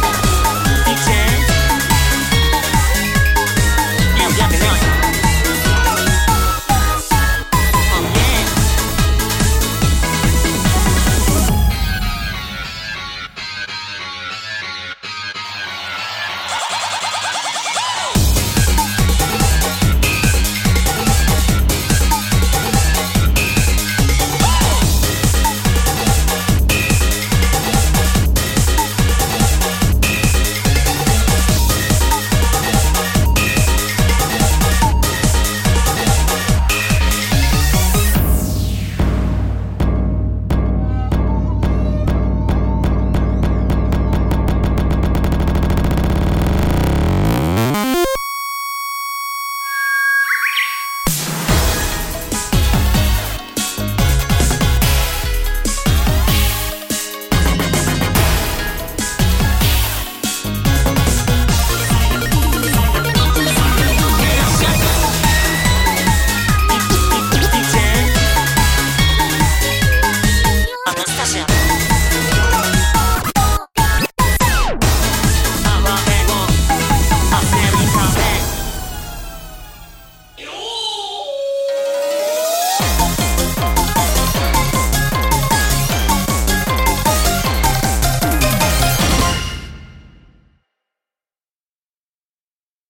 何?